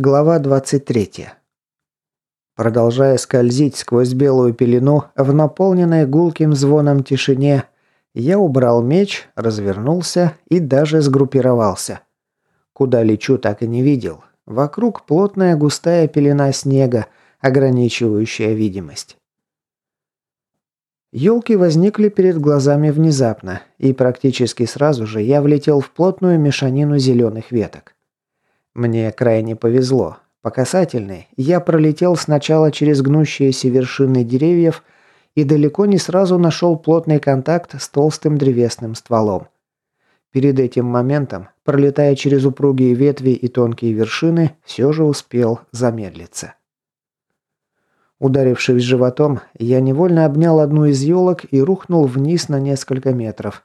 Глава 23. Продолжая скользить сквозь белую пелену в наполненной гулким звоном тишине, я убрал меч, развернулся и даже сгруппировался. Куда лечу, так и не видел. Вокруг плотная густая пелена снега, ограничивающая видимость. Елки возникли перед глазами внезапно, и практически сразу же я влетел в плотную мешанину зеленых веток. Мне крайне повезло. По касательной я пролетел сначала через гнущиеся вершины деревьев и далеко не сразу нашел плотный контакт с толстым древесным стволом. Перед этим моментом, пролетая через упругие ветви и тонкие вершины, все же успел замедлиться. Ударившись животом, я невольно обнял одну из елок и рухнул вниз на несколько метров,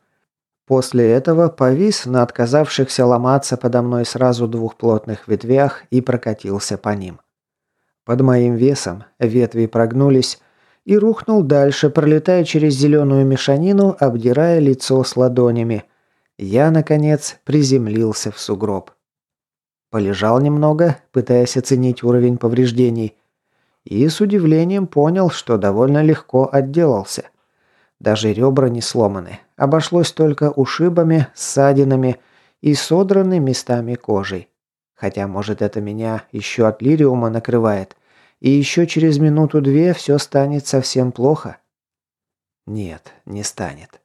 После этого повис на отказавшихся ломаться подо мной сразу двух плотных ветвях и прокатился по ним. Под моим весом ветви прогнулись и рухнул дальше, пролетая через зеленую мешанину, обдирая лицо с ладонями. Я, наконец, приземлился в сугроб. Полежал немного, пытаясь оценить уровень повреждений, и с удивлением понял, что довольно легко отделался. Даже ребра не сломаны. Обошлось только ушибами, ссадинами и содранной местами кожей. Хотя, может, это меня еще от лириума накрывает. И еще через минуту-две все станет совсем плохо. Нет, не станет.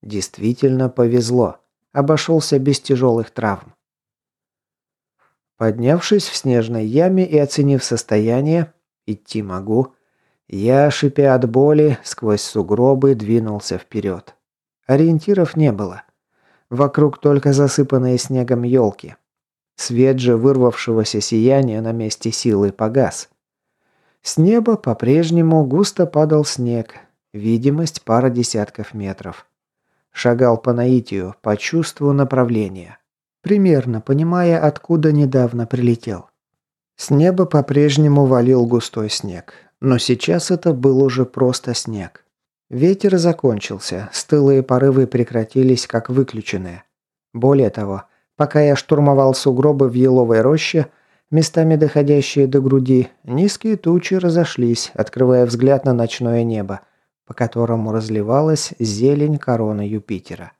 Действительно повезло. Обошелся без тяжелых травм. Поднявшись в снежной яме и оценив состояние, идти могу, я, шипя от боли, сквозь сугробы двинулся вперед. Ориентиров не было. Вокруг только засыпанные снегом елки. Свет же вырвавшегося сияния на месте силы погас. С неба по-прежнему густо падал снег. Видимость пара десятков метров. Шагал по наитию, по чувству направления. Примерно понимая, откуда недавно прилетел. С неба по-прежнему валил густой снег. Но сейчас это был уже просто снег. Ветер закончился, стылые порывы прекратились как выключенные. Более того, пока я штурмовал сугробы в еловой роще, местами доходящие до груди, низкие тучи разошлись, открывая взгляд на ночное небо, по которому разливалась зелень короны Юпитера.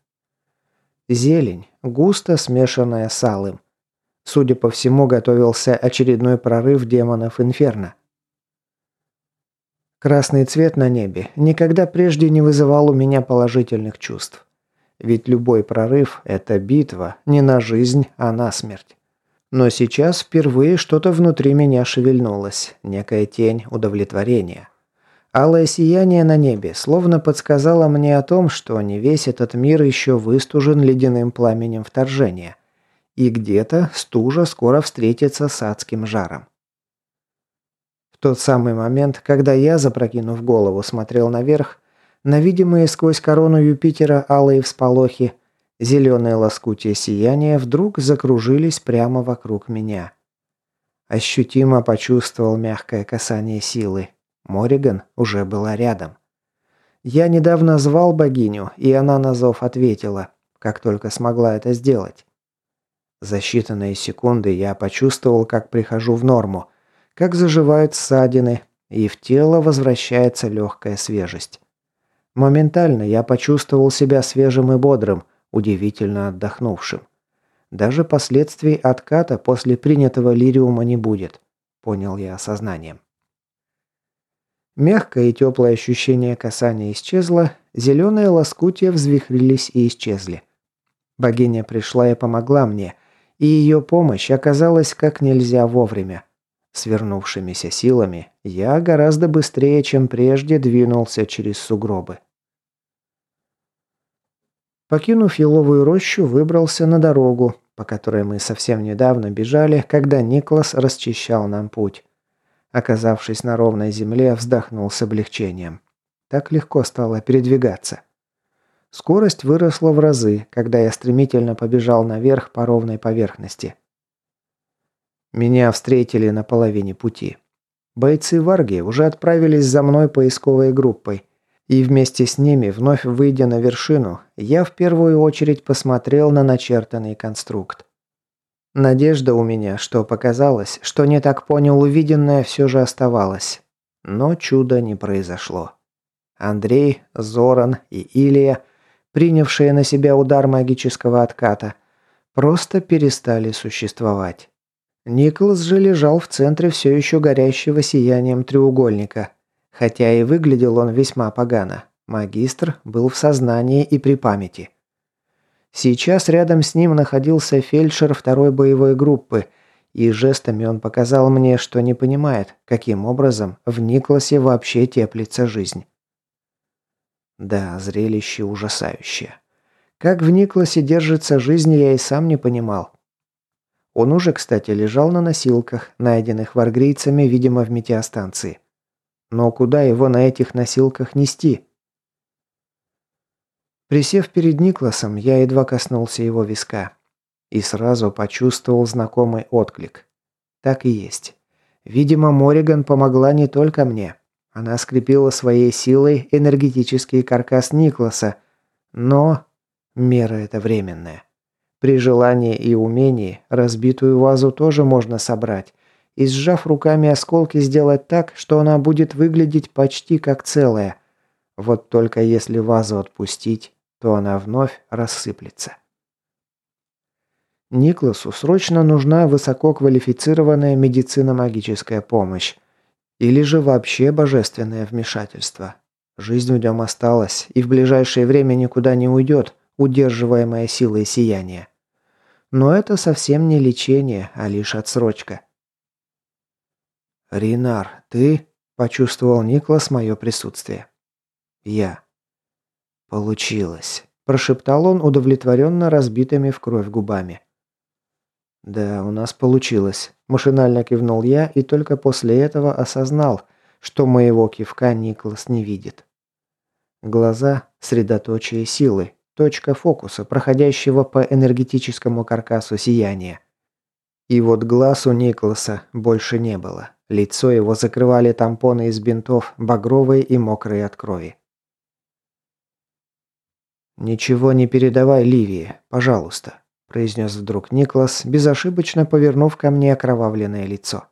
Зелень, густо смешанная с алым. Судя по всему, готовился очередной прорыв демонов Инферно. Красный цвет на небе никогда прежде не вызывал у меня положительных чувств. Ведь любой прорыв – это битва не на жизнь, а на смерть. Но сейчас впервые что-то внутри меня шевельнулось, некая тень удовлетворения. Алое сияние на небе словно подсказало мне о том, что не весь этот мир еще выстужен ледяным пламенем вторжения. И где-то стужа скоро встретится с адским жаром тот самый момент, когда я, запрокинув голову, смотрел наверх, на видимые сквозь корону Юпитера алые всполохи, зеленые лоскутия сияния вдруг закружились прямо вокруг меня. Ощутимо почувствовал мягкое касание силы. Мориган уже была рядом. Я недавно звал богиню, и она на зов ответила, как только смогла это сделать. За считанные секунды я почувствовал, как прихожу в норму, как заживают ссадины, и в тело возвращается легкая свежесть. Моментально я почувствовал себя свежим и бодрым, удивительно отдохнувшим. Даже последствий отката после принятого лириума не будет, понял я осознанием. Мягкое и теплое ощущение касания исчезло, зеленые лоскутия взвихрились и исчезли. Богиня пришла и помогла мне, и ее помощь оказалась как нельзя вовремя. Свернувшимися силами я гораздо быстрее, чем прежде, двинулся через сугробы. Покинув еловую рощу, выбрался на дорогу, по которой мы совсем недавно бежали, когда Никлас расчищал нам путь. Оказавшись на ровной земле, вздохнул с облегчением. Так легко стало передвигаться. Скорость выросла в разы, когда я стремительно побежал наверх по ровной поверхности. Меня встретили на половине пути. Бойцы Варги уже отправились за мной поисковой группой. И вместе с ними, вновь выйдя на вершину, я в первую очередь посмотрел на начертанный конструкт. Надежда у меня, что показалось, что не так понял увиденное, все же оставалась. Но чуда не произошло. Андрей, Зоран и Илия, принявшие на себя удар магического отката, просто перестали существовать. Николас же лежал в центре все еще горящего сиянием треугольника, хотя и выглядел он весьма погано. Магистр был в сознании и при памяти. Сейчас рядом с ним находился фельдшер второй боевой группы, и жестами он показал мне, что не понимает, каким образом в Никласе вообще теплится жизнь. Да, зрелище ужасающее. Как в Никласе держится жизнь, я и сам не понимал. Он уже, кстати, лежал на носилках, найденных варгрийцами, видимо, в метеостанции. Но куда его на этих носилках нести? Присев перед Никласом, я едва коснулся его виска. И сразу почувствовал знакомый отклик. Так и есть. Видимо, Мориган помогла не только мне. Она скрепила своей силой энергетический каркас Никласа. Но мера это временная. При желании и умении разбитую вазу тоже можно собрать и, сжав руками осколки, сделать так, что она будет выглядеть почти как целая. Вот только если вазу отпустить, то она вновь рассыплется. Никласу срочно нужна высококвалифицированная медицина-магическая помощь. Или же вообще божественное вмешательство. Жизнь в нем осталась и в ближайшее время никуда не уйдет, удерживаемая силой сияния. Но это совсем не лечение, а лишь отсрочка. «Ринар, ты?» – почувствовал Никлас мое присутствие. «Я». «Получилось», – прошептал он удовлетворенно разбитыми в кровь губами. «Да, у нас получилось», – машинально кивнул я и только после этого осознал, что моего кивка Никлас не видит. Глаза – средоточие силы, точка фокуса, проходящего по энергетическому каркасу сияния. И вот глаз у Никласа больше не было. Лицо его закрывали тампоны из бинтов, багровые и мокрые от крови. «Ничего не передавай Ливии, пожалуйста», – произнес вдруг Никлас, безошибочно повернув ко мне окровавленное лицо.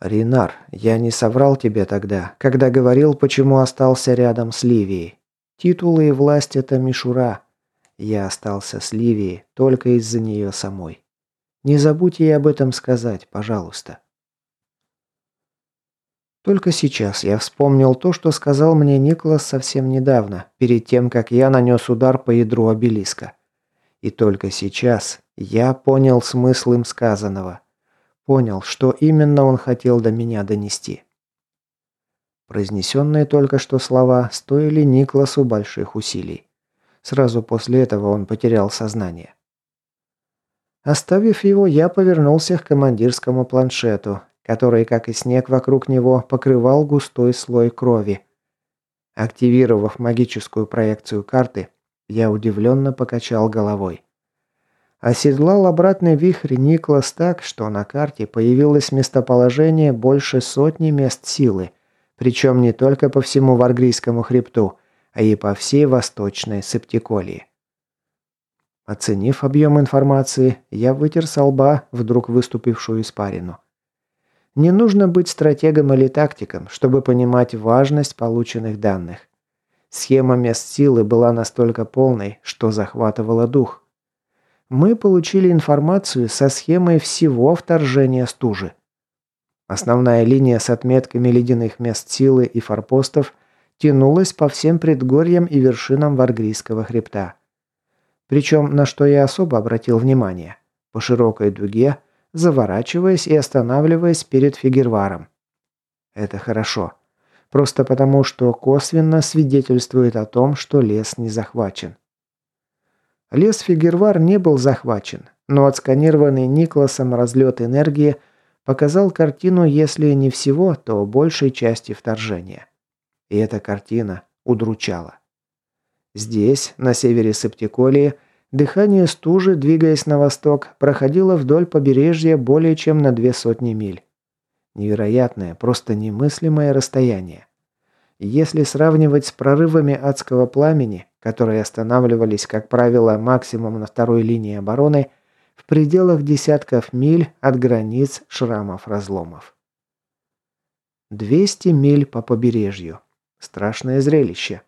«Ринар, я не соврал тебе тогда, когда говорил, почему остался рядом с Ливией. Титулы и власть – это мишура. Я остался с Ливией только из-за нее самой. Не забудь ей об этом сказать, пожалуйста». Только сейчас я вспомнил то, что сказал мне Никлас совсем недавно, перед тем, как я нанес удар по ядру обелиска. И только сейчас я понял смысл им сказанного. Понял, что именно он хотел до меня донести. Произнесенные только что слова стоили Никласу больших усилий. Сразу после этого он потерял сознание. Оставив его, я повернулся к командирскому планшету который, как и снег вокруг него, покрывал густой слой крови. Активировав магическую проекцию карты, я удивленно покачал головой. Оседлал обратный вихрь Никлас так, что на карте появилось местоположение больше сотни мест силы, причем не только по всему Варгрийскому хребту, а и по всей восточной Септиколии. Оценив объем информации, я вытер со лба вдруг выступившую испарину. Не нужно быть стратегом или тактиком, чтобы понимать важность полученных данных. Схема мест силы была настолько полной, что захватывала дух. Мы получили информацию со схемой всего вторжения стужи. Основная линия с отметками ледяных мест силы и форпостов тянулась по всем предгорьям и вершинам Варгрийского хребта. Причем, на что я особо обратил внимание, по широкой дуге – заворачиваясь и останавливаясь перед Фигерваром. Это хорошо. Просто потому, что косвенно свидетельствует о том, что лес не захвачен. Лес Фигервар не был захвачен, но отсканированный Никласом разлет энергии показал картину, если не всего, то большей части вторжения. И эта картина удручала. Здесь, на севере Септиколии, Дыхание стужи, двигаясь на восток, проходило вдоль побережья более чем на две сотни миль. Невероятное, просто немыслимое расстояние. Если сравнивать с прорывами адского пламени, которые останавливались, как правило, максимум на второй линии обороны, в пределах десятков миль от границ шрамов-разломов. 200 миль по побережью. Страшное зрелище.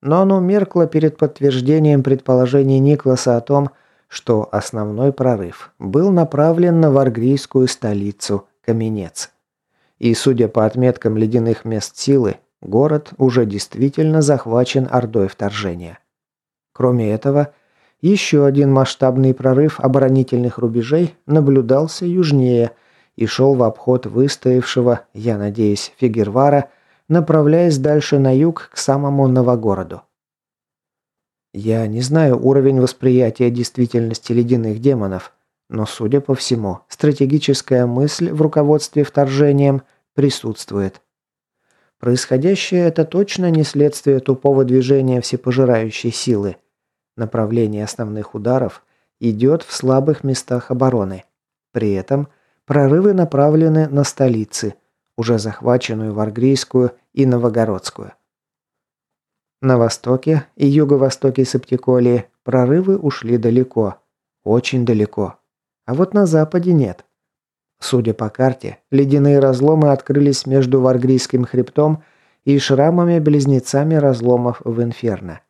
Но оно меркло перед подтверждением предположений Никласа о том, что основной прорыв был направлен на варгрийскую столицу Каменец. И, судя по отметкам ледяных мест силы, город уже действительно захвачен ордой вторжения. Кроме этого, еще один масштабный прорыв оборонительных рубежей наблюдался южнее и шел в обход выстоявшего, я надеюсь, Фигервара, направляясь дальше на юг к самому Новогороду. Я не знаю уровень восприятия действительности ледяных демонов, но, судя по всему, стратегическая мысль в руководстве вторжением присутствует. Происходящее это точно не следствие тупого движения всепожирающей силы. Направление основных ударов идет в слабых местах обороны. При этом прорывы направлены на столицы, уже захваченную Варгрийскую и Новогородскую. На востоке и юго-востоке Септиколии прорывы ушли далеко, очень далеко. А вот на западе нет. Судя по карте, ледяные разломы открылись между Варгрийским хребтом и шрамами-близнецами разломов в Инферно.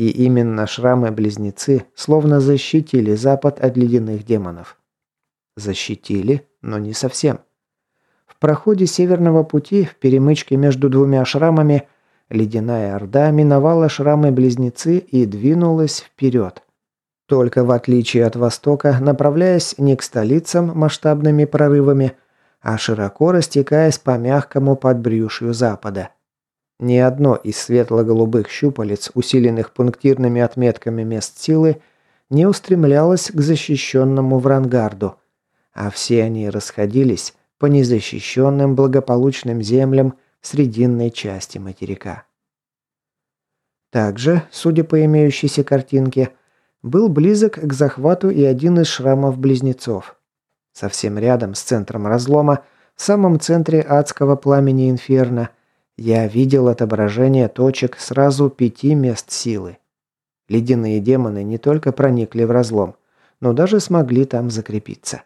И именно шрамы-близнецы словно защитили запад от ледяных демонов. Защитили, но не совсем. В проходе Северного пути, в перемычке между двумя шрамами – Ледяная Орда миновала шрамы-близнецы и двинулась вперед. Только в отличие от Востока, направляясь не к столицам масштабными прорывами, а широко растекаясь по мягкому подбрюшью Запада. Ни одно из светло-голубых щупалец, усиленных пунктирными отметками мест силы, не устремлялось к защищенному Врангарду, а все они расходились по незащищенным благополучным землям срединной части материка. Также, судя по имеющейся картинке, был близок к захвату и один из шрамов близнецов. Совсем рядом с центром разлома, в самом центре адского пламени инферно, я видел отображение точек сразу пяти мест силы. Ледяные демоны не только проникли в разлом, но даже смогли там закрепиться.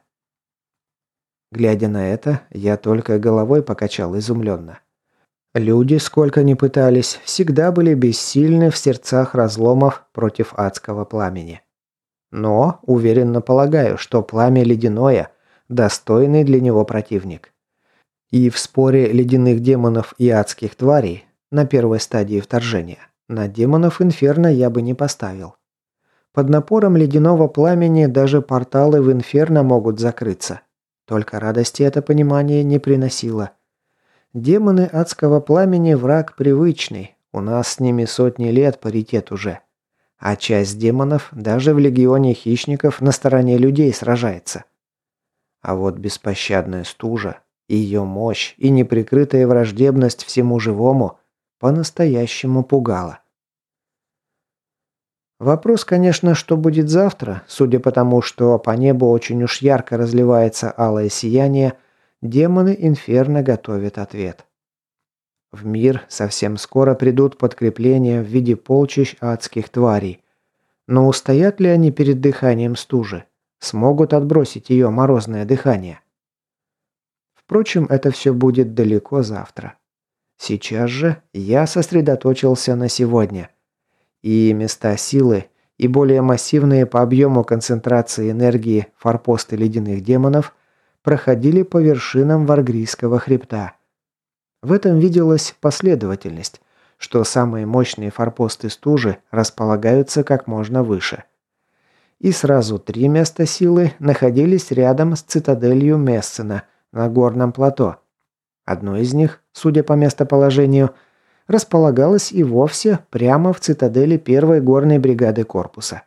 Глядя на это, я только головой покачал изумленно. Люди, сколько ни пытались, всегда были бессильны в сердцах разломов против адского пламени. Но, уверенно полагаю, что пламя ледяное – достойный для него противник. И в споре ледяных демонов и адских тварей на первой стадии вторжения на демонов Инферно я бы не поставил. Под напором ледяного пламени даже порталы в Инферно могут закрыться. Только радости это понимание не приносило – Демоны адского пламени – враг привычный. У нас с ними сотни лет паритет уже. А часть демонов даже в легионе хищников на стороне людей сражается. А вот беспощадная стужа, ее мощь и неприкрытая враждебность всему живому по-настоящему пугала. Вопрос, конечно, что будет завтра, судя по тому, что по небу очень уж ярко разливается алое сияние – демоны Инферно готовят ответ. В мир совсем скоро придут подкрепления в виде полчищ адских тварей. Но устоят ли они перед дыханием стужи? Смогут отбросить ее морозное дыхание? Впрочем, это все будет далеко завтра. Сейчас же я сосредоточился на сегодня. И места силы, и более массивные по объему концентрации энергии форпосты ледяных демонов – проходили по вершинам Варгрийского хребта. В этом виделась последовательность, что самые мощные форпосты стужи располагаются как можно выше. И сразу три места силы находились рядом с цитаделью Мессена на горном плато. Одно из них, судя по местоположению, располагалось и вовсе прямо в цитадели первой горной бригады корпуса.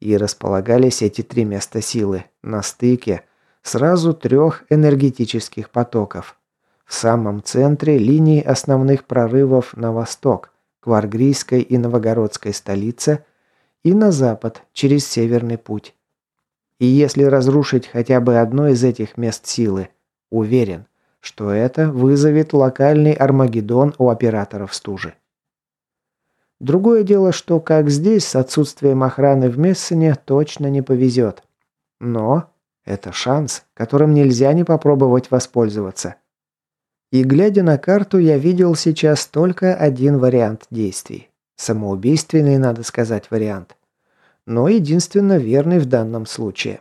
И располагались эти три места силы на стыке сразу трех энергетических потоков. В самом центре линии основных прорывов на восток, к Варгрийской и Новогородской столице, и на запад, через Северный путь. И если разрушить хотя бы одно из этих мест силы, уверен, что это вызовет локальный Армагеддон у операторов стужи. Другое дело, что как здесь с отсутствием охраны в Мессене точно не повезет. Но это шанс, которым нельзя не попробовать воспользоваться. И глядя на карту, я видел сейчас только один вариант действий. Самоубийственный, надо сказать, вариант. Но единственно верный в данном случае.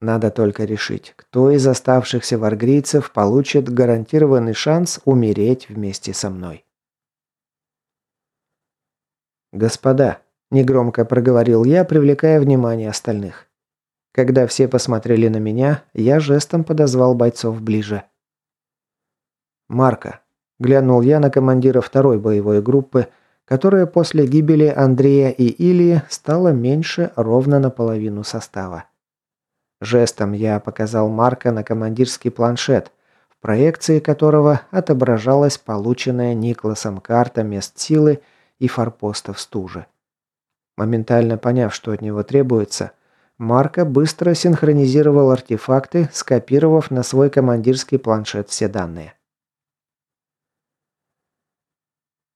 Надо только решить, кто из оставшихся варгрийцев получит гарантированный шанс умереть вместе со мной. «Господа», – негромко проговорил я, привлекая внимание остальных. Когда все посмотрели на меня, я жестом подозвал бойцов ближе. «Марка», – глянул я на командира второй боевой группы, которая после гибели Андрея и Илии стала меньше ровно наполовину состава. Жестом я показал Марка на командирский планшет, в проекции которого отображалась полученная Никласом карта мест силы и форпостов стужи. Моментально поняв, что от него требуется – Марко быстро синхронизировал артефакты, скопировав на свой командирский планшет все данные.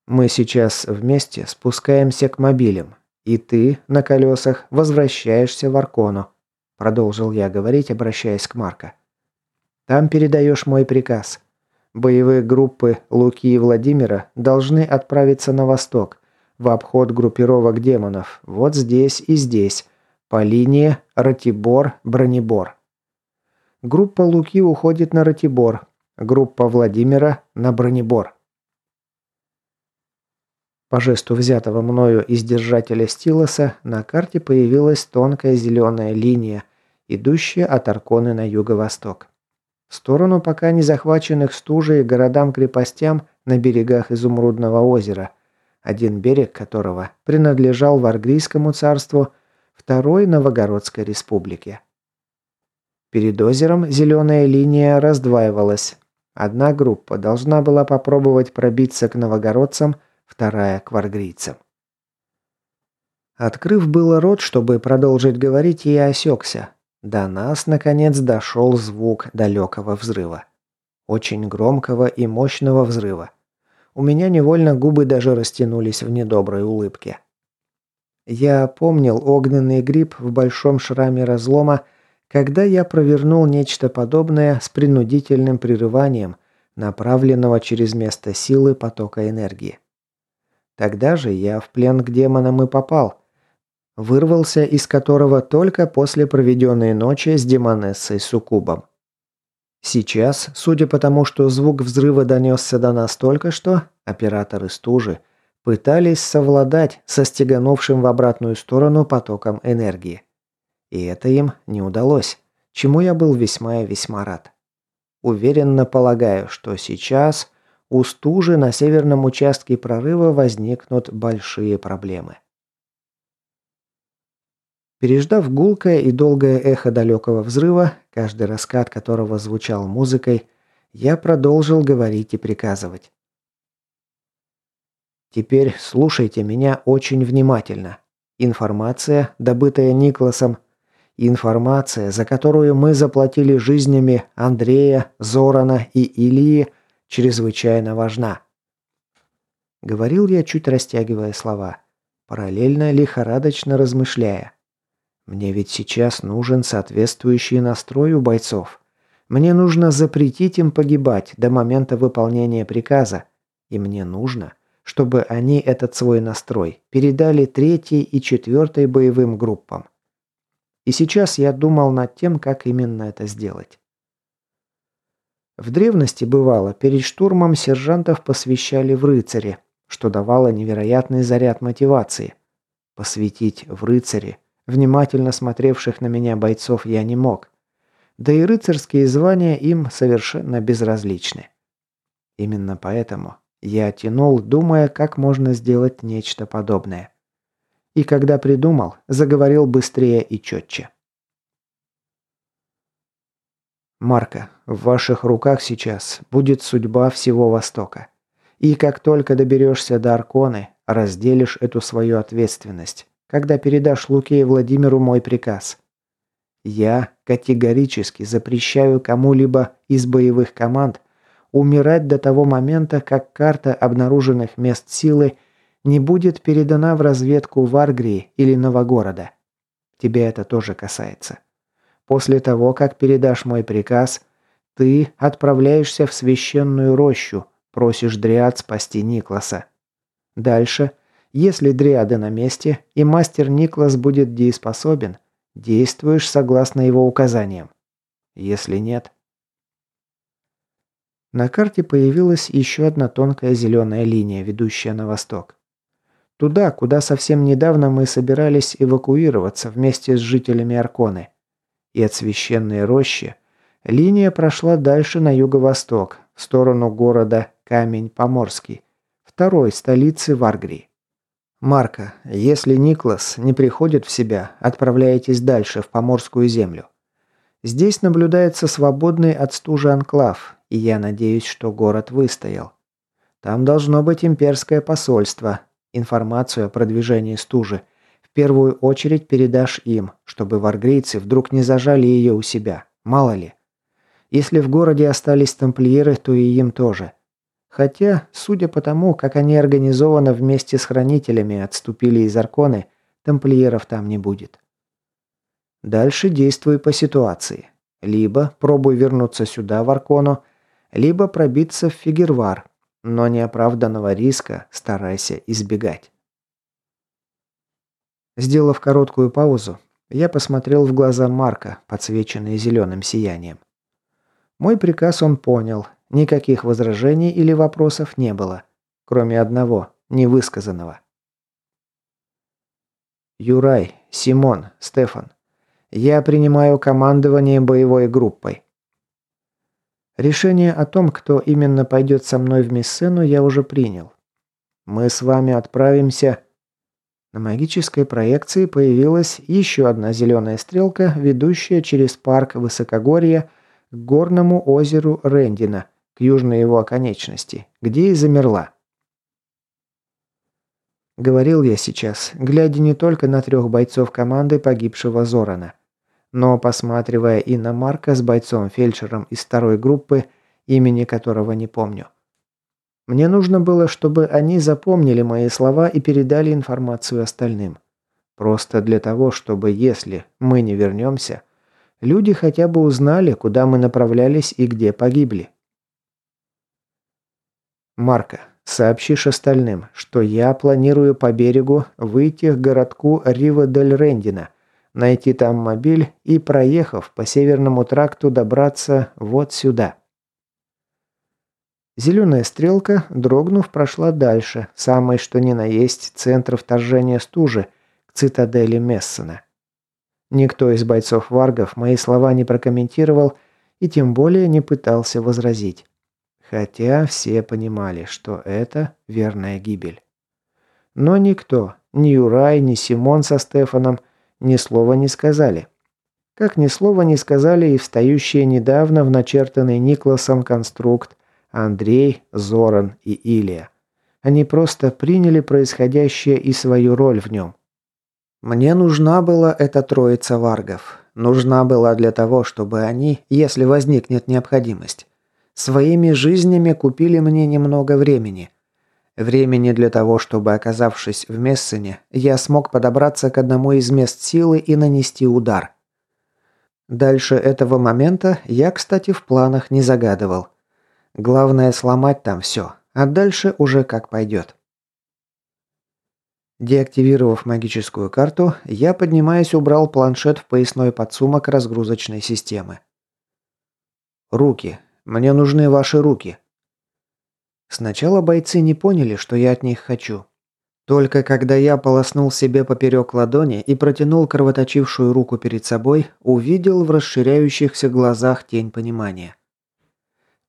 Мы сейчас вместе спускаемся к мобилям, и ты на колесах возвращаешься в Аркону, продолжил я говорить, обращаясь к Марко. Там передаешь мой приказ. Боевые группы Луки и Владимира должны отправиться на восток, в обход группировок демонов, вот здесь и здесь, по линии Ратибор-Бронебор. Группа Луки уходит на Ратибор, группа Владимира на Бронебор. По жесту взятого мною из держателя стилоса на карте появилась тонкая зеленая линия, идущая от Арконы на юго-восток. В сторону пока не захваченных стужей городам-крепостям на берегах Изумрудного озера, один берег которого принадлежал Варгрийскому царству, Второй Новогородской республике. Перед озером зеленая линия раздваивалась. Одна группа должна была попробовать пробиться к новогородцам, вторая к варгрийцам. Открыв было рот, чтобы продолжить говорить, я осекся. До нас, наконец, дошел звук далекого взрыва. Очень громкого и мощного взрыва. У меня невольно губы даже растянулись в недоброй улыбке. Я помнил огненный гриб в большом шраме разлома, когда я провернул нечто подобное с принудительным прерыванием, направленного через место силы потока энергии. Тогда же я в плен к демонам и попал, вырвался из которого только после проведенной ночи с демонессой Сукубом. Сейчас, судя по тому, что звук взрыва донесся до нас только что, операторы стужи пытались совладать со стеганувшим в обратную сторону потоком энергии. И это им не удалось, чему я был весьма и весьма рад. Уверенно полагаю, что сейчас у стужи на северном участке прорыва возникнут большие проблемы. Переждав гулкое и долгое эхо далекого взрыва, каждый раскат которого звучал музыкой, я продолжил говорить и приказывать. Теперь слушайте меня очень внимательно. Информация, добытая Никласом, информация, за которую мы заплатили жизнями Андрея, Зорана и Илии, чрезвычайно важна. Говорил я, чуть растягивая слова, параллельно лихорадочно размышляя. Мне ведь сейчас нужен соответствующий настрой у бойцов. Мне нужно запретить им погибать до момента выполнения приказа. И мне нужно, чтобы они этот свой настрой передали третьей и четвертой боевым группам. И сейчас я думал над тем, как именно это сделать. В древности бывало, перед штурмом сержантов посвящали в рыцаре, что давало невероятный заряд мотивации. Посвятить в рыцаре, внимательно смотревших на меня бойцов я не мог. Да и рыцарские звания им совершенно безразличны. Именно поэтому я тянул, думая, как можно сделать нечто подобное. И когда придумал, заговорил быстрее и четче. Марка, в ваших руках сейчас будет судьба всего Востока. И как только доберешься до Арконы, разделишь эту свою ответственность, когда передашь Луке и Владимиру мой приказ. Я категорически запрещаю кому-либо из боевых команд умирать до того момента, как карта обнаруженных мест силы не будет передана в разведку в Аргрии или Новогорода. Тебя это тоже касается. После того, как передашь мой приказ, ты отправляешься в священную рощу, просишь Дриад спасти Никласа. Дальше, если Дриады на месте и мастер Никлас будет дееспособен, действуешь согласно его указаниям. Если нет... На карте появилась еще одна тонкая зеленая линия, ведущая на восток. Туда, куда совсем недавно мы собирались эвакуироваться вместе с жителями Арконы. И от священной рощи линия прошла дальше на юго-восток, в сторону города Камень-Поморский, второй столицы Варгрии. Марка, если Никлас не приходит в себя, отправляйтесь дальше, в Поморскую землю. Здесь наблюдается свободный от стужи анклав, и я надеюсь, что город выстоял. Там должно быть имперское посольство, Информацию о продвижении стужи первую очередь передашь им, чтобы варгрейцы вдруг не зажали ее у себя. Мало ли. Если в городе остались тамплиеры, то и им тоже. Хотя, судя по тому, как они организованно вместе с хранителями отступили из Арконы, тамплиеров там не будет. Дальше действуй по ситуации. Либо пробуй вернуться сюда, в Аркону, либо пробиться в Фигервар, но неоправданного риска старайся избегать. Сделав короткую паузу, я посмотрел в глаза Марка, подсвеченные зеленым сиянием. Мой приказ он понял, никаких возражений или вопросов не было, кроме одного, невысказанного. Юрай, Симон, Стефан, я принимаю командование боевой группой. Решение о том, кто именно пойдет со мной в Мессену, я уже принял. Мы с вами отправимся... На магической проекции появилась еще одна зеленая стрелка, ведущая через парк Высокогорья к горному озеру Рендина, к южной его оконечности, где и замерла. Говорил я сейчас, глядя не только на трех бойцов команды погибшего Зорана но посматривая и на Марка с бойцом-фельдшером из второй группы, имени которого не помню. Мне нужно было, чтобы они запомнили мои слова и передали информацию остальным. Просто для того, чтобы, если мы не вернемся, люди хотя бы узнали, куда мы направлялись и где погибли. Марка, сообщишь остальным, что я планирую по берегу выйти к городку Рива-дель-Рендина – найти там мобиль и, проехав по северному тракту, добраться вот сюда. Зеленая стрелка, дрогнув, прошла дальше, самый что ни на есть центр вторжения стужи, к цитадели Мессена. Никто из бойцов Варгов мои слова не прокомментировал и тем более не пытался возразить. Хотя все понимали, что это верная гибель. Но никто, ни Юрай, ни Симон со Стефаном, ни слова не сказали. Как ни слова не сказали и встающие недавно в начертанный Никласом конструкт Андрей, Зоран и Илия. Они просто приняли происходящее и свою роль в нем. Мне нужна была эта троица варгов. Нужна была для того, чтобы они, если возникнет необходимость, своими жизнями купили мне немного времени – Времени для того, чтобы, оказавшись в Мессене, я смог подобраться к одному из мест силы и нанести удар. Дальше этого момента я, кстати, в планах не загадывал. Главное сломать там все, а дальше уже как пойдет. Деактивировав магическую карту, я, поднимаясь, убрал планшет в поясной подсумок разгрузочной системы. «Руки. Мне нужны ваши руки», Сначала бойцы не поняли, что я от них хочу. Только когда я полоснул себе поперек ладони и протянул кровоточившую руку перед собой, увидел в расширяющихся глазах тень понимания.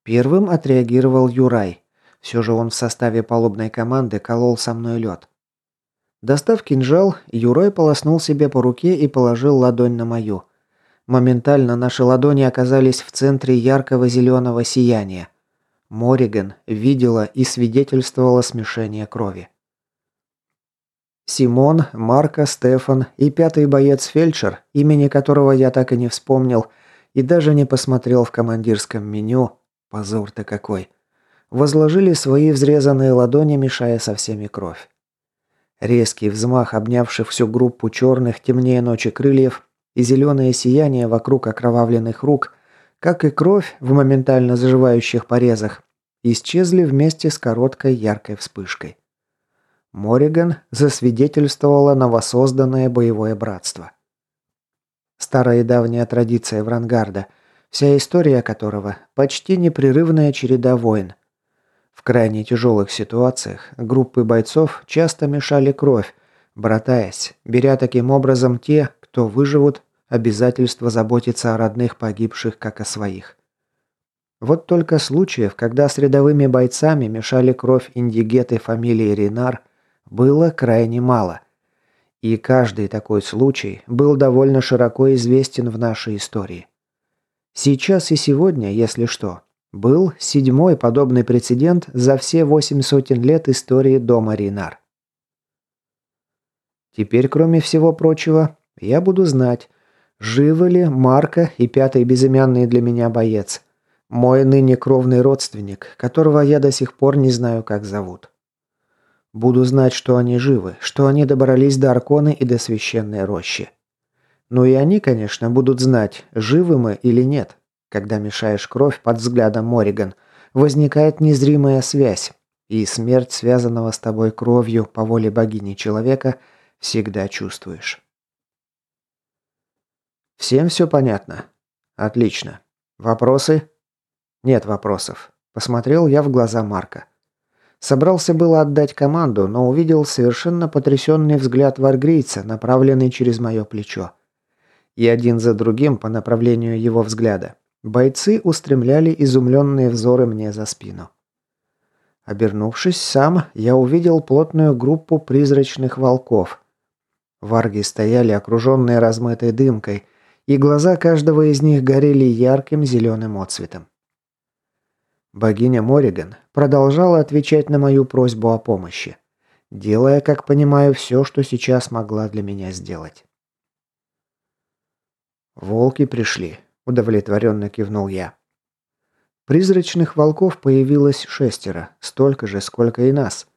Первым отреагировал Юрай. Все же он в составе палубной команды колол со мной лед. Достав кинжал, Юрай полоснул себе по руке и положил ладонь на мою. Моментально наши ладони оказались в центре яркого зеленого сияния. Мориган видела и свидетельствовала смешение крови. Симон, Марко, Стефан и пятый боец-фельдшер, имени которого я так и не вспомнил, и даже не посмотрел в командирском меню, позор-то какой, возложили свои взрезанные ладони, мешая со всеми кровь. Резкий взмах, обнявших всю группу черных, темнее ночи крыльев, и зеленое сияние вокруг окровавленных рук, как и кровь в моментально заживающих порезах, исчезли вместе с короткой яркой вспышкой. Мориган засвидетельствовала новосозданное боевое братство. Старая и давняя традиция Врангарда, вся история которого – почти непрерывная череда войн. В крайне тяжелых ситуациях группы бойцов часто мешали кровь, братаясь, беря таким образом те, кто выживут, обязательство заботиться о родных погибших, как о своих. Вот только случаев, когда с рядовыми бойцами мешали кровь индигеты фамилии Ринар, было крайне мало. И каждый такой случай был довольно широко известен в нашей истории. Сейчас и сегодня, если что, был седьмой подобный прецедент за все восемь сотен лет истории дома Ринар. Теперь, кроме всего прочего, я буду знать, живы ли Марка и пятый безымянный для меня боец – мой ныне кровный родственник, которого я до сих пор не знаю, как зовут. Буду знать, что они живы, что они добрались до Арконы и до священной рощи. Ну и они, конечно, будут знать, живы мы или нет. Когда мешаешь кровь под взглядом Мориган, возникает незримая связь, и смерть, связанного с тобой кровью по воле богини человека, всегда чувствуешь. Всем все понятно? Отлично. Вопросы? Нет вопросов. Посмотрел я в глаза Марка. Собрался было отдать команду, но увидел совершенно потрясенный взгляд варгрийца, направленный через мое плечо. И один за другим по направлению его взгляда. Бойцы устремляли изумленные взоры мне за спину. Обернувшись сам, я увидел плотную группу призрачных волков. Варги стояли окруженные размытой дымкой, и глаза каждого из них горели ярким зеленым отцветом. Богиня Мориган продолжала отвечать на мою просьбу о помощи, делая, как понимаю, все, что сейчас могла для меня сделать. «Волки пришли», – удовлетворенно кивнул я. Призрачных волков появилось шестеро, столько же, сколько и нас.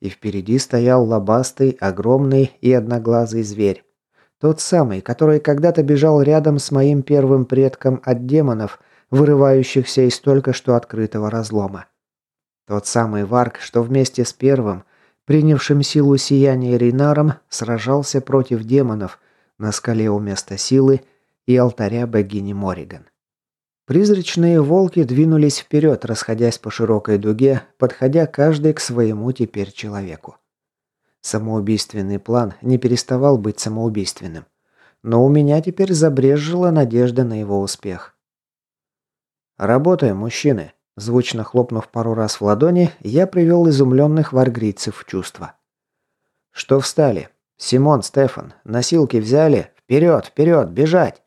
И впереди стоял лобастый, огромный и одноглазый зверь. Тот самый, который когда-то бежал рядом с моим первым предком от демонов – вырывающихся из только что открытого разлома. Тот самый Варк, что вместе с первым, принявшим силу сияния Рейнаром, сражался против демонов на скале у места силы и алтаря богини Мориган. Призрачные волки двинулись вперед, расходясь по широкой дуге, подходя каждый к своему теперь человеку. Самоубийственный план не переставал быть самоубийственным. Но у меня теперь забрежжила надежда на его успех. «Работаем, мужчины!» Звучно хлопнув пару раз в ладони, я привел изумленных варгрийцев в чувство. «Что встали? Симон, Стефан, носилки взяли? Вперед, вперед, бежать!»